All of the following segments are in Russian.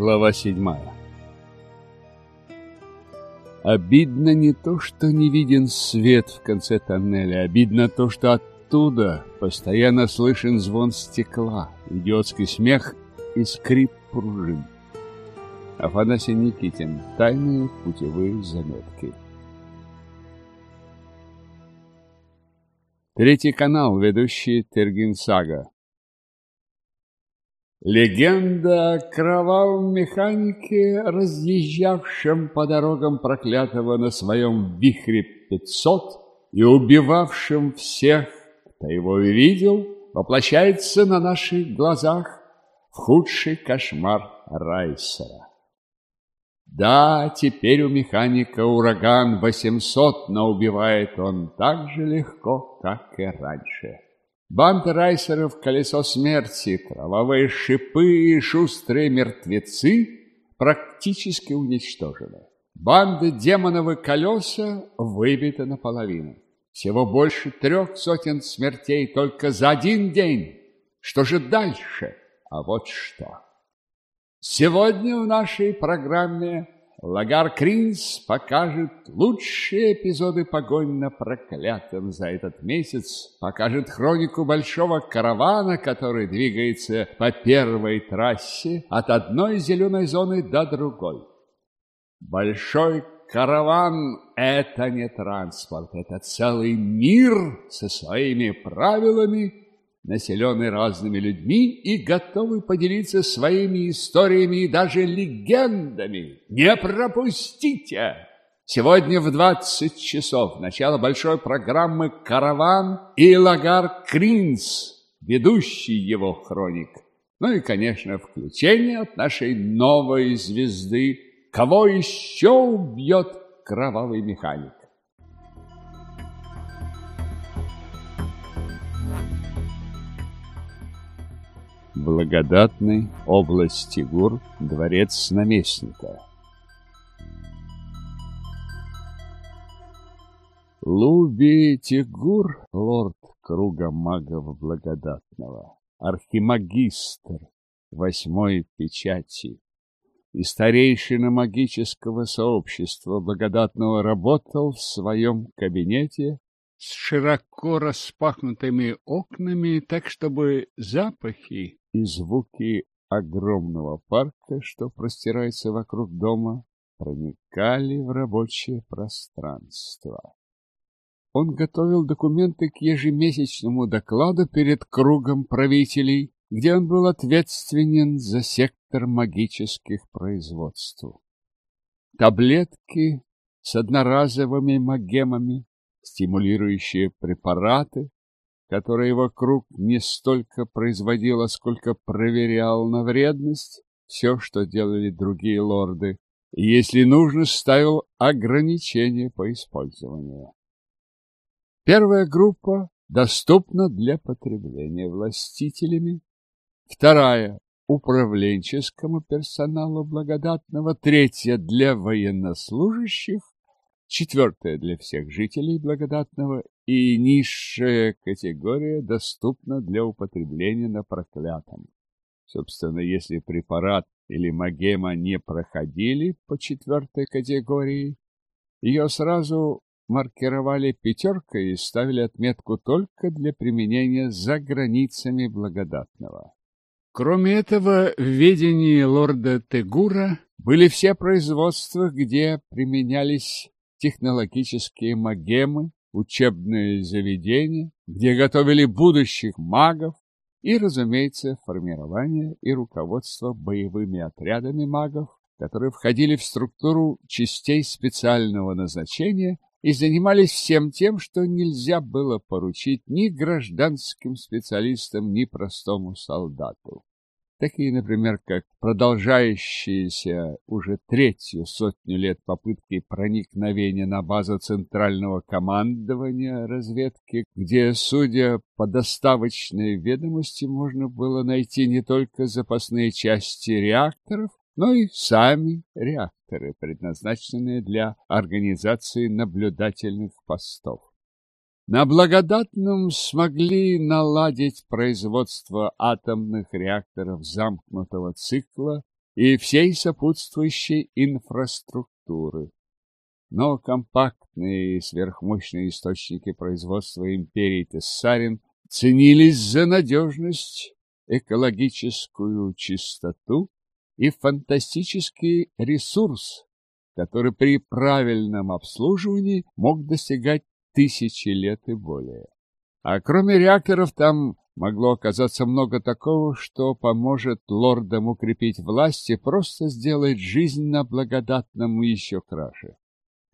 Глава седьмая Обидно не то, что не виден свет в конце тоннеля, обидно то, что оттуда постоянно слышен звон стекла, идиотский смех и скрип пружин. Афанасий Никитин. Тайные путевые заметки. Третий канал, ведущий Тергинсага. Легенда о кровавом механике, разъезжавшем по дорогам проклятого на своем вихре 500 и убивавшем всех, кто его видел, воплощается на наших глазах в худший кошмар Райсера. Да, теперь у механика ураган 800, но убивает он так же легко, как и раньше. Банда райсеров «Колесо смерти», кровавые шипы и шустрые мертвецы практически уничтожены. Банда демоновы колеса выбита наполовину. Всего больше трех сотен смертей только за один день. Что же дальше? А вот что. Сегодня в нашей программе Лагар Кринс покажет лучшие эпизоды погонь на проклятом за этот месяц, покажет хронику большого каравана, который двигается по первой трассе от одной зеленой зоны до другой. Большой караван – это не транспорт, это целый мир со своими правилами населенный разными людьми и готовы поделиться своими историями и даже легендами. Не пропустите! Сегодня в 20 часов начало большой программы «Караван» и Лагар Кринс, ведущий его хроник. Ну и, конечно, включение от нашей новой звезды «Кого еще убьет кровавый механик?» Благодатной области Гур, дворец наместника. Луби Тигур, лорд круга магов благодатного, архимагистр восьмой печати и старейшина магического сообщества благодатного работал в своем кабинете с широко распахнутыми окнами, так чтобы запахи и звуки огромного парка, что простирается вокруг дома, проникали в рабочее пространство. Он готовил документы к ежемесячному докладу перед кругом правителей, где он был ответственен за сектор магических производств. Таблетки с одноразовыми магемами, стимулирующие препараты, которые вокруг не столько производил, а сколько проверял на вредность все, что делали другие лорды, и, если нужно, ставил ограничения по использованию. Первая группа доступна для потребления властителями, вторая – управленческому персоналу благодатного, третья – для военнослужащих, четвертая для всех жителей благодатного и низшая категория доступна для употребления на проклятом. Собственно, если препарат или магема не проходили по четвертой категории, ее сразу маркировали пятеркой и ставили отметку только для применения за границами благодатного. Кроме этого, в ведении лорда Тегура были все производства, где применялись технологические магемы, учебные заведения, где готовили будущих магов и, разумеется, формирование и руководство боевыми отрядами магов, которые входили в структуру частей специального назначения и занимались всем тем, что нельзя было поручить ни гражданским специалистам, ни простому солдату такие, например, как продолжающиеся уже третью сотню лет попытки проникновения на базу Центрального командования разведки, где, судя по доставочной ведомости, можно было найти не только запасные части реакторов, но и сами реакторы, предназначенные для организации наблюдательных постов. На благодатном смогли наладить производство атомных реакторов замкнутого цикла и всей сопутствующей инфраструктуры. Но компактные и сверхмощные источники производства империи Тессарин ценились за надежность, экологическую чистоту и фантастический ресурс, который при правильном обслуживании мог достигать тысячи лет и более. А кроме реакторов там могло оказаться много такого, что поможет лордам укрепить власть и просто сделает жизнь на благодатном еще краше.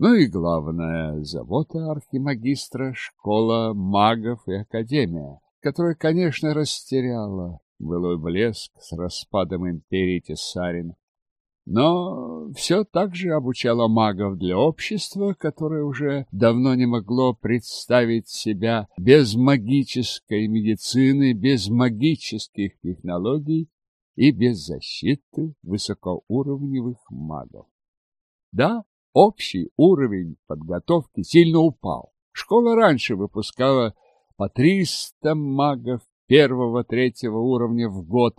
Ну и главное, забота архимагистра, школа магов и академия, которая, конечно, растеряла былой блеск с распадом империи Тессарин, но все так же обучала магов для общества, которое уже давно не могло представить себя без магической медицины, без магических технологий и без защиты высокоуровневых магов. Да, общий уровень подготовки сильно упал. Школа раньше выпускала по 300 магов первого-третьего уровня в год,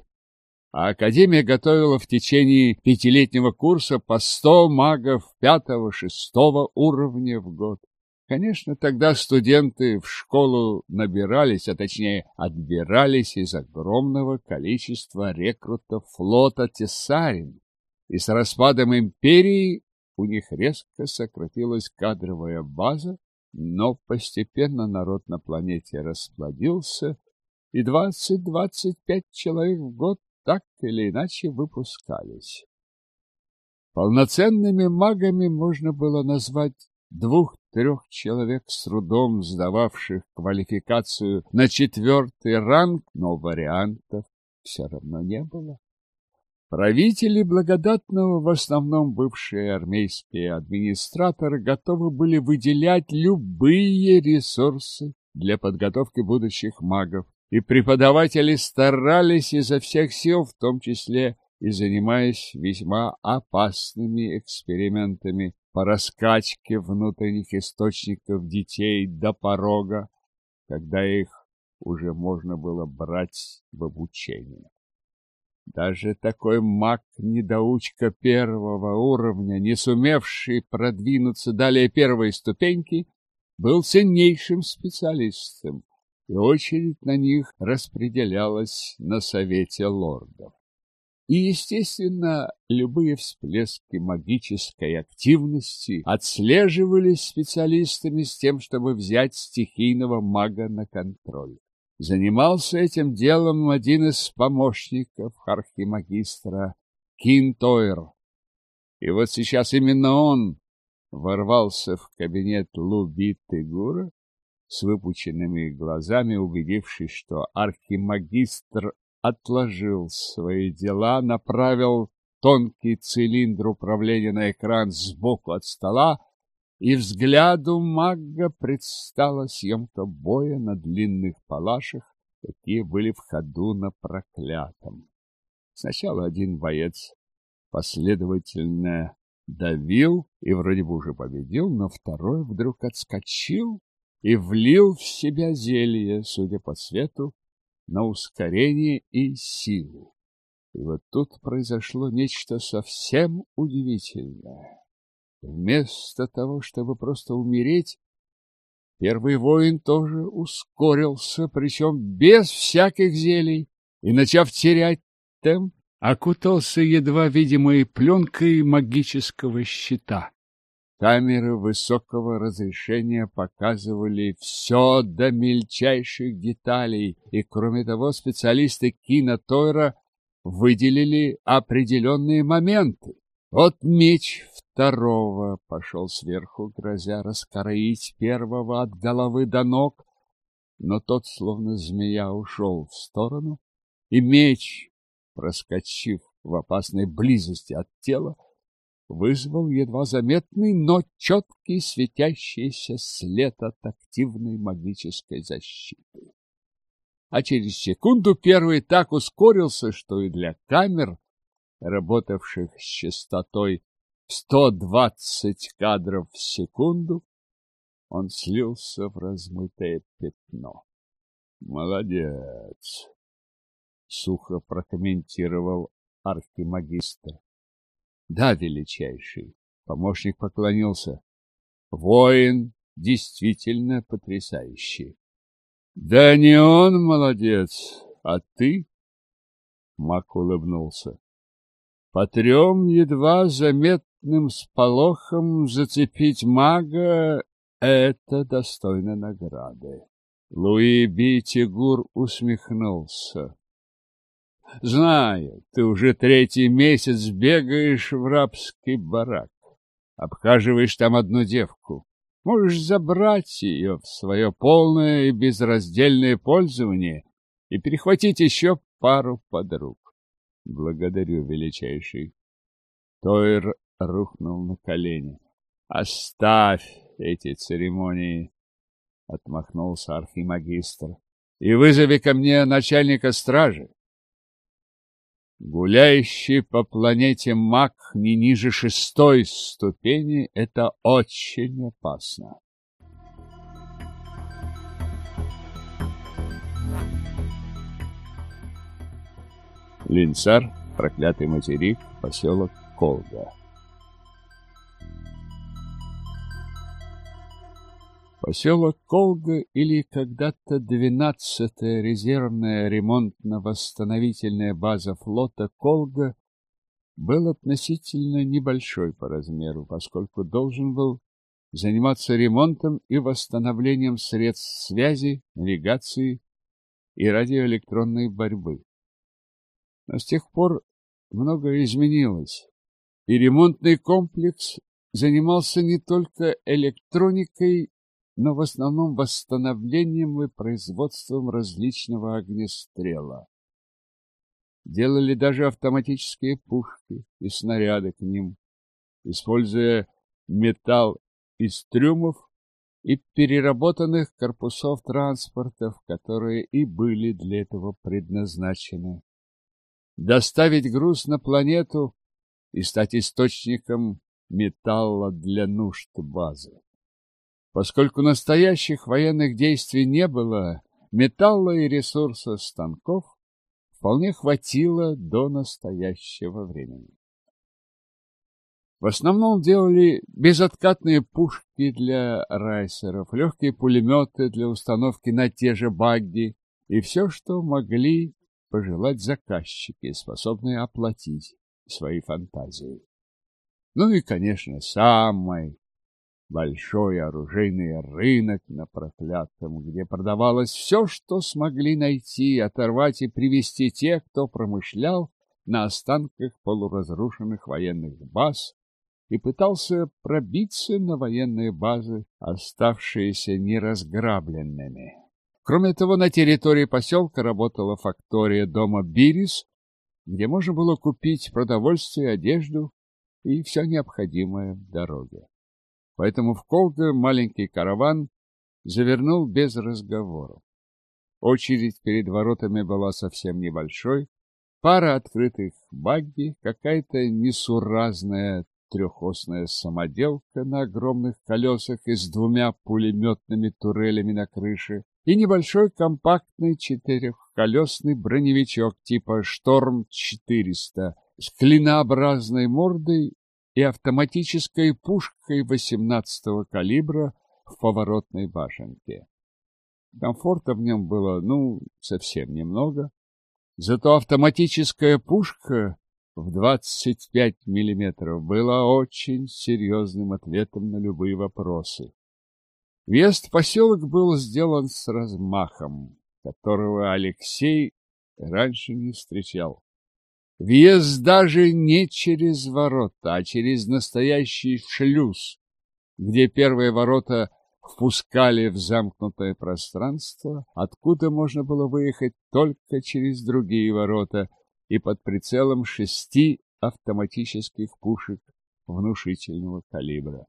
а Академия готовила в течение пятилетнего курса по сто магов пятого-шестого уровня в год. Конечно, тогда студенты в школу набирались, а точнее отбирались из огромного количества рекрутов флота Тесарин, и с распадом империи у них резко сократилась кадровая база, но постепенно народ на планете расплодился, и 20-25 человек в год так или иначе выпускались. Полноценными магами можно было назвать двух-трех человек с трудом сдававших квалификацию на четвертый ранг, но вариантов все равно не было. Правители благодатного, в основном бывшие армейские администраторы, готовы были выделять любые ресурсы для подготовки будущих магов, и преподаватели старались изо всех сил, в том числе и занимаясь весьма опасными экспериментами по раскачке внутренних источников детей до порога, когда их уже можно было брать в обучение. Даже такой маг-недоучка первого уровня, не сумевший продвинуться далее первой ступеньки, был ценнейшим специалистом, и очередь на них распределялась на совете лордов. И, естественно, любые всплески магической активности отслеживались специалистами с тем, чтобы взять стихийного мага на контроль. Занимался этим делом один из помощников архимагистра Кинтойр. И вот сейчас именно он ворвался в кабинет Луби Тыгура с выпученными глазами, убедившись, что архимагистр отложил свои дела, направил тонкий цилиндр управления на экран сбоку от стола, и взгляду мага предстала съемка боя на длинных палашах, какие были в ходу на проклятом. Сначала один боец последовательно давил и вроде бы уже победил, но второй вдруг отскочил и влил в себя зелье, судя по цвету, на ускорение и силу. И вот тут произошло нечто совсем удивительное. Вместо того, чтобы просто умереть, первый воин тоже ускорился, причем без всяких зелий, и, начав терять темп, окутался едва видимой пленкой магического щита. Камеры высокого разрешения показывали все до мельчайших деталей, и, кроме того, специалисты кинотойра выделили определенные моменты. Вот меч второго пошел сверху, грозя раскроить первого от головы до ног, но тот, словно змея, ушел в сторону, и меч, проскочив в опасной близости от тела, вызвал едва заметный, но четкий светящийся след от активной магической защиты. А через секунду первый так ускорился, что и для камер, работавших с частотой 120 кадров в секунду, он слился в размытое пятно. «Молодец!» — сухо прокомментировал архимагистр. Да, величайший. Помощник поклонился. Воин действительно потрясающий. Да не он молодец, а ты? Мак улыбнулся. По трем едва заметным сполохам зацепить мага — это достойно награды. Луи Битигур усмехнулся. Знаю, ты уже третий месяц бегаешь в рабский барак, обхаживаешь там одну девку. Можешь забрать ее в свое полное и безраздельное пользование и перехватить еще пару подруг. Благодарю, величайший. Тойр рухнул на колени. Оставь эти церемонии, отмахнулся архимагистр, и вызови ко мне начальника стражи. Гуляющий по планете маг не ниже шестой ступени — это очень опасно. Линцар, проклятый материк, поселок Колга. Поселок Колга или когда-то двенадцатая резервная ремонтно-восстановительная база флота Колга был относительно небольшой по размеру, поскольку должен был заниматься ремонтом и восстановлением средств связи, навигации и радиоэлектронной борьбы. Но с тех пор многое изменилось, и ремонтный комплекс занимался не только электроникой но в основном восстановлением и производством различного огнестрела. Делали даже автоматические пушки и снаряды к ним, используя металл из трюмов и переработанных корпусов транспортов, которые и были для этого предназначены. Доставить груз на планету и стать источником металла для нужд базы. Поскольку настоящих военных действий не было, металла и ресурса станков вполне хватило до настоящего времени. В основном делали безоткатные пушки для райсеров, легкие пулеметы для установки на те же багги и все, что могли пожелать заказчики, способные оплатить свои фантазии. Ну и, конечно, самой большой оружейный рынок на проклятом, где продавалось все, что смогли найти, оторвать и привезти те, кто промышлял на останках полуразрушенных военных баз и пытался пробиться на военные базы, оставшиеся неразграбленными. Кроме того, на территории поселка работала фактория дома Бирис, где можно было купить продовольствие, одежду и все необходимое в дороге. Поэтому в Колго маленький караван завернул без разговоров. Очередь перед воротами была совсем небольшой. Пара открытых багги, какая-то несуразная трехосная самоделка на огромных колесах и с двумя пулеметными турелями на крыше и небольшой компактный четырехколесный броневичок типа «Шторм-400» с клинообразной мордой и автоматической пушкой 18-го калибра в поворотной башенке. Комфорта в нем было, ну, совсем немного. Зато автоматическая пушка в 25 миллиметров была очень серьезным ответом на любые вопросы. Въезд в поселок был сделан с размахом, которого Алексей раньше не встречал. Въезд даже не через ворота, а через настоящий шлюз, где первые ворота впускали в замкнутое пространство, откуда можно было выехать только через другие ворота и под прицелом шести автоматических пушек внушительного калибра.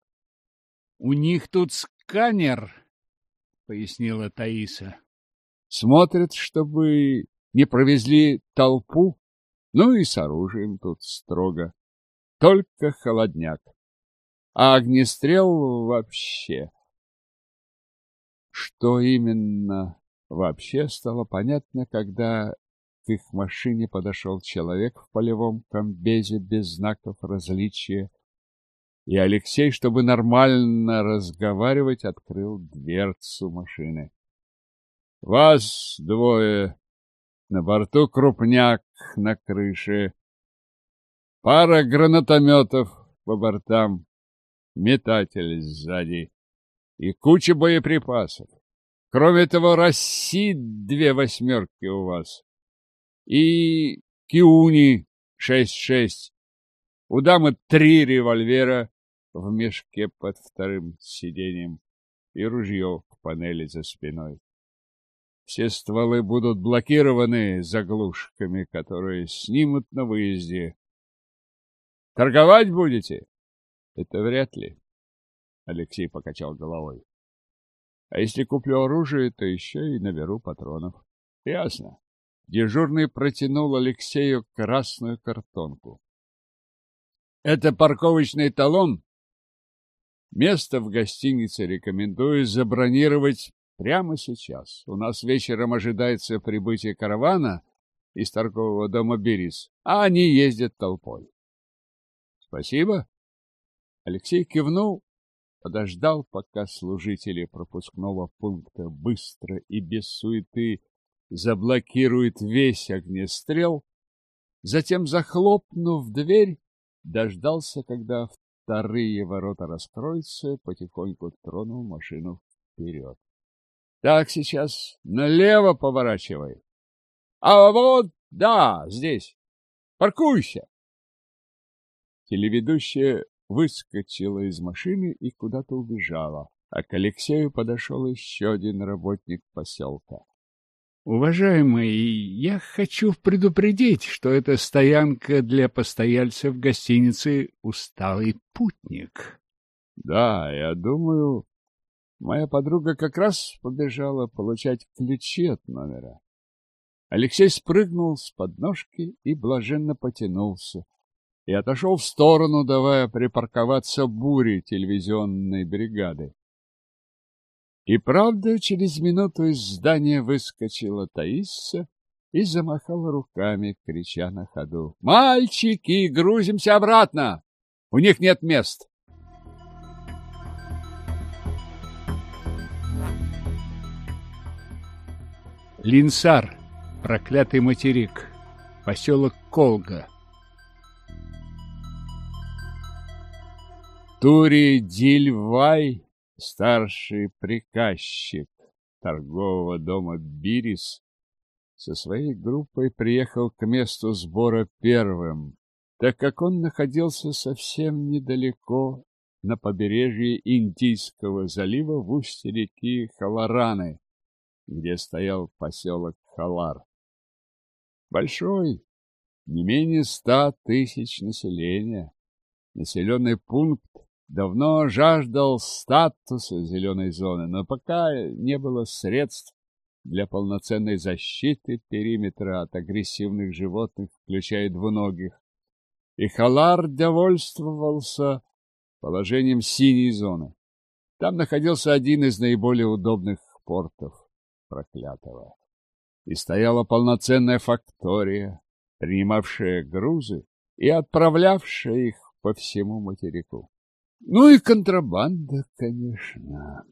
— У них тут сканер, — пояснила Таиса. — Смотрят, чтобы не провезли толпу ну и с оружием тут строго. Только холодняк. А огнестрел вообще. Что именно вообще стало понятно, когда к их машине подошел человек в полевом комбезе без знаков различия, и Алексей, чтобы нормально разговаривать, открыл дверцу машины. — Вас двое, на борту крупняк на крыше, пара гранатометов по бортам, метатель сзади и куча боеприпасов. Кроме того, России две восьмерки у вас. И Киуни шесть-шесть. У дамы три револьвера в мешке под вторым сиденьем и ружье в панели за спиной. Все стволы будут блокированы заглушками, которые снимут на выезде. Торговать будете? Это вряд ли. Алексей покачал головой. А если куплю оружие, то еще и наберу патронов. Ясно. Дежурный протянул Алексею красную картонку. Это парковочный талон? Место в гостинице рекомендую забронировать прямо сейчас. У нас вечером ожидается прибытие каравана из торгового дома «Берис», а они ездят толпой. Спасибо. Алексей кивнул подождал, пока служители пропускного пункта быстро и без суеты заблокируют весь огнестрел, затем, захлопнув дверь, дождался, когда вторые ворота раскроются, потихоньку тронул машину вперед. Так, сейчас налево поворачивай. А вот, да, здесь. Паркуйся. Телеведущая выскочила из машины и куда-то убежала, а к Алексею подошел еще один работник поселка. Уважаемый, я хочу предупредить, что это стоянка для постояльцев гостиницы «Усталый путник». Да, я думаю, моя подруга как раз побежала получать ключи от номера. Алексей спрыгнул с подножки и блаженно потянулся и отошел в сторону, давая припарковаться буре телевизионной бригады. И правда, через минуту из здания выскочила Таисса и замахала руками, крича на ходу. «Мальчики, грузимся обратно! У них нет мест!» Линсар, проклятый материк, поселок Колга. Тури Дильвай, старший приказчик торгового дома Бирис, со своей группой приехал к месту сбора первым, так как он находился совсем недалеко на побережье Индийского залива в устье реки Халараны, где стоял поселок Халар. Большой, не менее ста тысяч населения, населенный пункт давно жаждал статуса зеленой зоны, но пока не было средств для полноценной защиты периметра от агрессивных животных, включая двуногих. И Халар довольствовался положением синей зоны. Там находился один из наиболее удобных портов проклятого. И стояла полноценная фактория, принимавшая грузы и отправлявшая их по всему материку. Ну и контрабанда, конечно.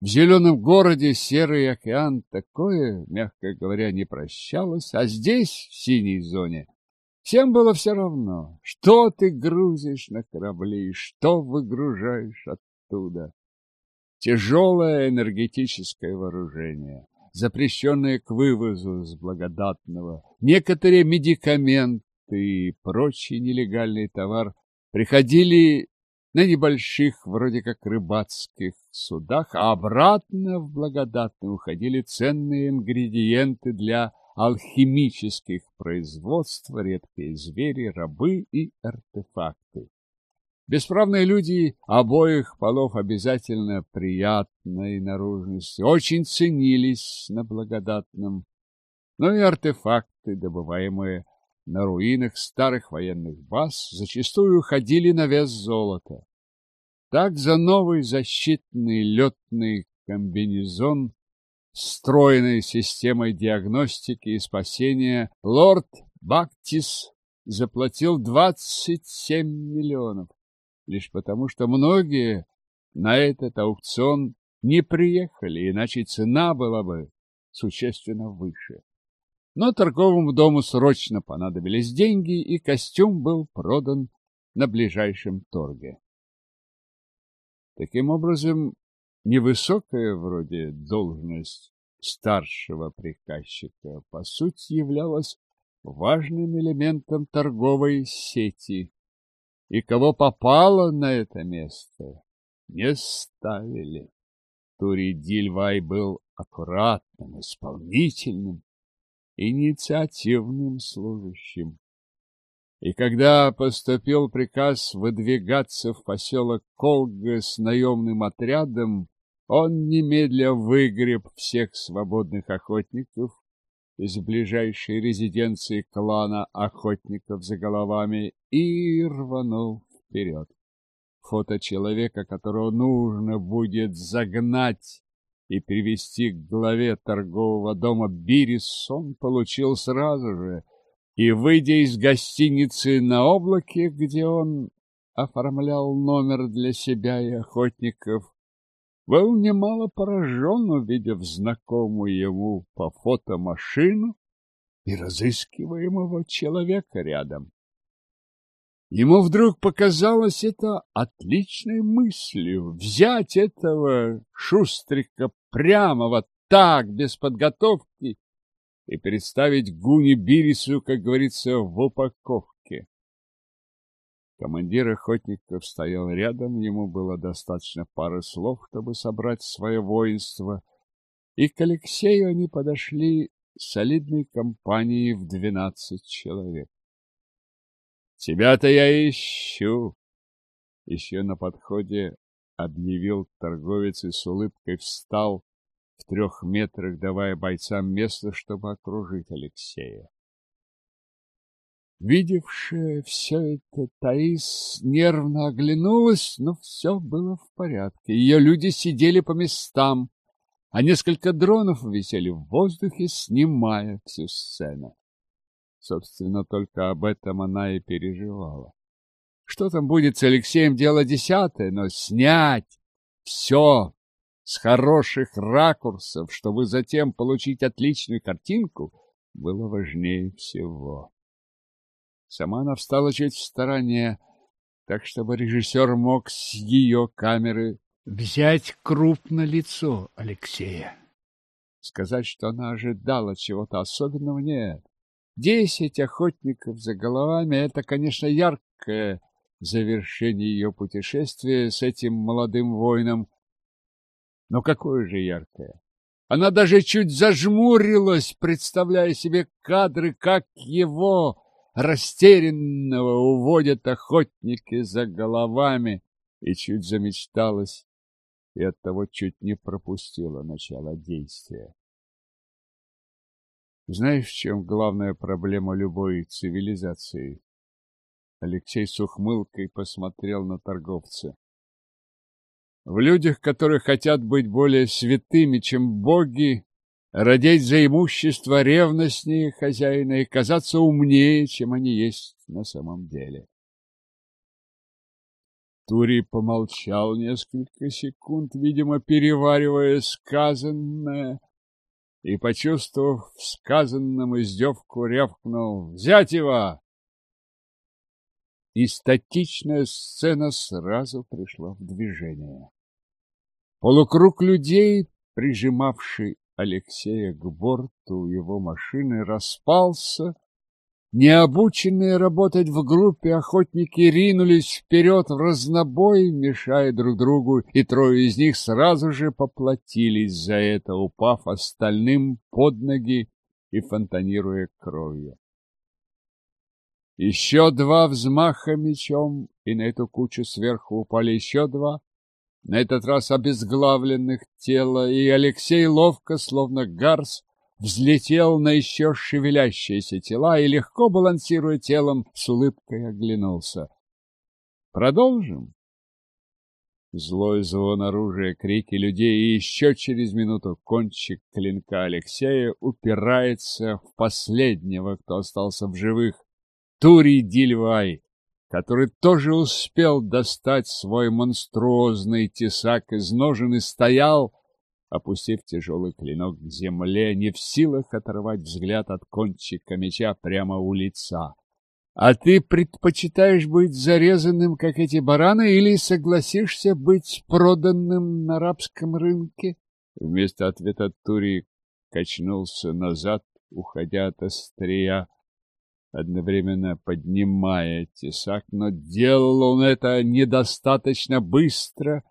В зеленом городе серый океан такое, мягко говоря, не прощалось, а здесь, в синей зоне, всем было все равно, что ты грузишь на корабли, что выгружаешь оттуда. Тяжелое энергетическое вооружение, запрещенное к вывозу с благодатного, некоторые медикаменты и прочий нелегальный товар приходили на небольших, вроде как рыбацких судах, а обратно в благодатный уходили ценные ингредиенты для алхимических производств, редкие звери, рабы и артефакты. Бесправные люди обоих полов обязательно приятной наружности, очень ценились на благодатном, но и артефакты, добываемые на руинах старых военных баз зачастую ходили на вес золота. Так за новый защитный летный комбинезон стройной системой диагностики и спасения, лорд Бактис заплатил 27 миллионов, лишь потому что многие на этот аукцион не приехали, иначе цена была бы существенно выше. Но торговому дому срочно понадобились деньги, и костюм был продан на ближайшем торге. Таким образом, невысокая вроде должность старшего приказчика, по сути, являлась важным элементом торговой сети, и кого попало на это место, не ставили. Туридильвай был аккуратным, исполнительным, инициативным служащим. И когда поступил приказ выдвигаться в поселок Колга с наемным отрядом, он немедля выгреб всех свободных охотников из ближайшей резиденции клана охотников за головами и рванул вперед. Фото человека, которого нужно будет загнать и привести к главе торгового дома Бирис, он получил сразу же, и, выйдя из гостиницы на облаке, где он оформлял номер для себя и охотников, был немало поражен, увидев знакомую ему по фото машину и разыскиваемого человека рядом. Ему вдруг показалось это отличной мыслью взять этого шустрика прямо вот так, без подготовки, и представить Гуни Бирису, как говорится, в упаковке. Командир охотников стоял рядом, ему было достаточно пары слов, чтобы собрать свое воинство, и к Алексею они подошли солидной компанией в двенадцать человек. Тебя-то я ищу. Еще на подходе объявил торговец и с улыбкой встал в трех метрах, давая бойцам место, чтобы окружить Алексея. Видевшая все это, Таис нервно оглянулась, но все было в порядке. Ее люди сидели по местам, а несколько дронов висели в воздухе, снимая всю сцену. Собственно, только об этом она и переживала. Что там будет с Алексеем, дело десятое, но снять все с хороших ракурсов, чтобы затем получить отличную картинку, было важнее всего. Сама она встала чуть в стороне, так чтобы режиссер мог с ее камеры взять крупно лицо Алексея. Сказать, что она ожидала чего-то особенного, нет. Десять охотников за головами — это, конечно, яркое завершение ее путешествия с этим молодым воином. Но какое же яркое! Она даже чуть зажмурилась, представляя себе кадры, как его растерянного уводят охотники за головами, и чуть замечталась, и оттого чуть не пропустила начало действия. Знаешь, в чем главная проблема любой цивилизации? Алексей с ухмылкой посмотрел на торговца. В людях, которые хотят быть более святыми, чем боги, родить за имущество ревностнее хозяина и казаться умнее, чем они есть на самом деле. Тури помолчал несколько секунд, видимо, переваривая сказанное, и, почувствовав в сказанном издевку, рявкнул «Взять его!» И статичная сцена сразу пришла в движение. Полукруг людей, прижимавший Алексея к борту его машины, распался, Необученные работать в группе охотники ринулись вперед в разнобой, мешая друг другу, и трое из них сразу же поплатились за это, упав остальным под ноги и фонтанируя кровью. Еще два взмаха мечом, и на эту кучу сверху упали еще два, на этот раз обезглавленных тела, и Алексей ловко, словно гарс, взлетел на еще шевелящиеся тела и, легко балансируя телом, с улыбкой оглянулся. Продолжим? Злой звон оружия, крики людей, и еще через минуту кончик клинка Алексея упирается в последнего, кто остался в живых, Турий Дильвай, который тоже успел достать свой монструозный тесак из ножен и стоял, опустив тяжелый клинок к земле, не в силах оторвать взгляд от кончика меча прямо у лица. А ты предпочитаешь быть зарезанным, как эти бараны, или согласишься быть проданным на рабском рынке? Вместо ответа Тури качнулся назад, уходя от острия, одновременно поднимая тесак, но делал он это недостаточно быстро,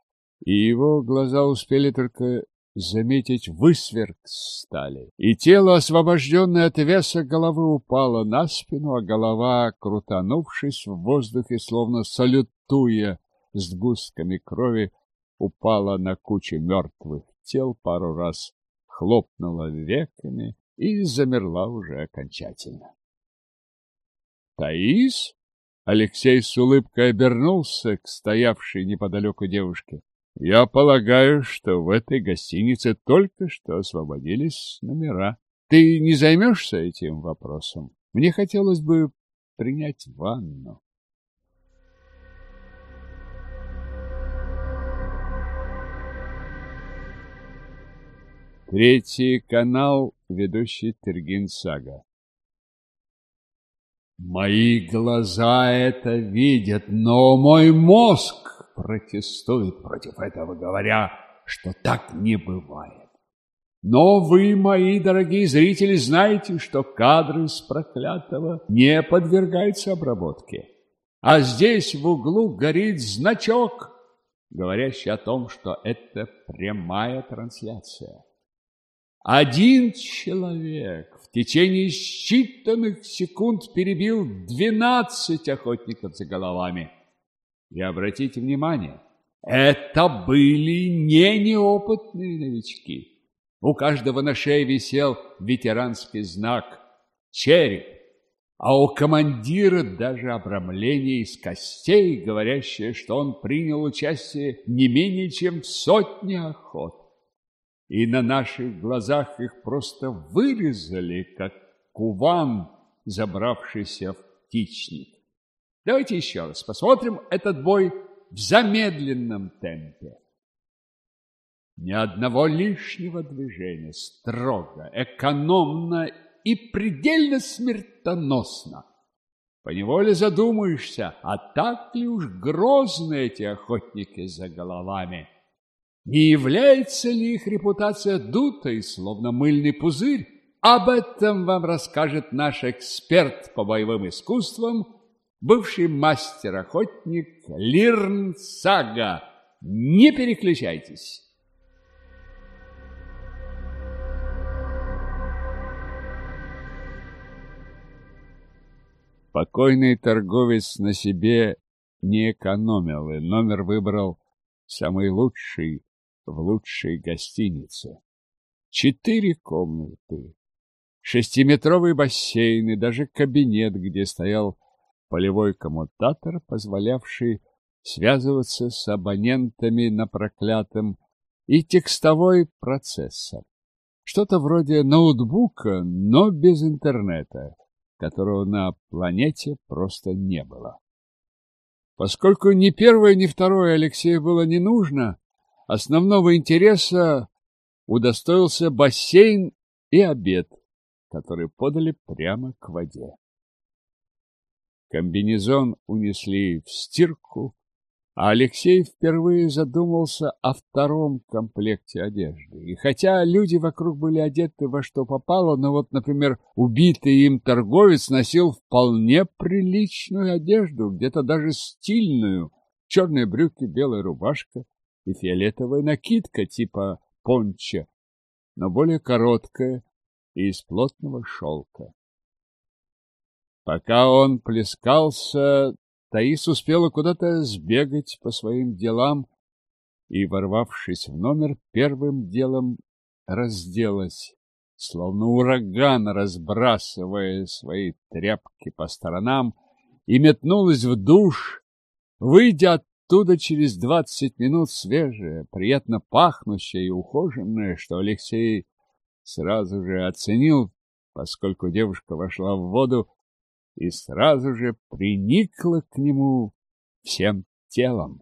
и его глаза успели только заметить высверк стали, и тело, освобожденное от веса головы, упало на спину, а голова, крутанувшись в воздухе, словно салютуя с густками крови, упала на кучу мертвых тел пару раз, хлопнула веками и замерла уже окончательно. «Таис?» Алексей с улыбкой обернулся к стоявшей неподалеку девушке. Я полагаю, что в этой гостинице только что освободились номера. Ты не займешься этим вопросом? Мне хотелось бы принять ванну. Третий канал, ведущий Тергин Сага. Мои глаза это видят, но мой мозг протестует против этого, говоря, что так не бывает. Но вы, мои дорогие зрители, знаете, что кадры с проклятого не подвергаются обработке. А здесь в углу горит значок, говорящий о том, что это прямая трансляция. Один человек в течение считанных секунд перебил двенадцать охотников за головами. И обратите внимание, это были не неопытные новички. У каждого на шее висел ветеранский знак «Череп», а у командира даже обрамление из костей, говорящее, что он принял участие не менее чем в сотне охот. И на наших глазах их просто вырезали, как куван, забравшийся в птичник. Давайте еще раз посмотрим этот бой в замедленном темпе. Ни одного лишнего движения, строго, экономно и предельно смертоносно. Поневоле задумаешься, а так ли уж грозны эти охотники за головами? Не является ли их репутация дутой, словно мыльный пузырь? Об этом вам расскажет наш эксперт по боевым искусствам бывший мастер-охотник Лирн Сага. Не переключайтесь. Покойный торговец на себе не экономил и номер выбрал самый лучший в лучшей гостинице. Четыре комнаты, шестиметровый бассейн и даже кабинет, где стоял полевой коммутатор, позволявший связываться с абонентами на проклятом, и текстовой процессор. Что-то вроде ноутбука, но без интернета, которого на планете просто не было. Поскольку ни первое, ни второе Алексею было не нужно, основного интереса удостоился бассейн и обед, который подали прямо к воде. Комбинезон унесли в стирку, а Алексей впервые задумался о втором комплекте одежды. И хотя люди вокруг были одеты во что попало, но вот, например, убитый им торговец носил вполне приличную одежду, где-то даже стильную, черные брюки, белая рубашка и фиолетовая накидка типа понча, но более короткая и из плотного шелка. Пока он плескался, Таис успела куда-то сбегать по своим делам и, ворвавшись в номер, первым делом разделась, словно ураган, разбрасывая свои тряпки по сторонам, и метнулась в душ, выйдя оттуда через двадцать минут свежая, приятно пахнущая и ухоженная, что Алексей сразу же оценил, поскольку девушка вошла в воду и сразу же приникла к нему всем телом.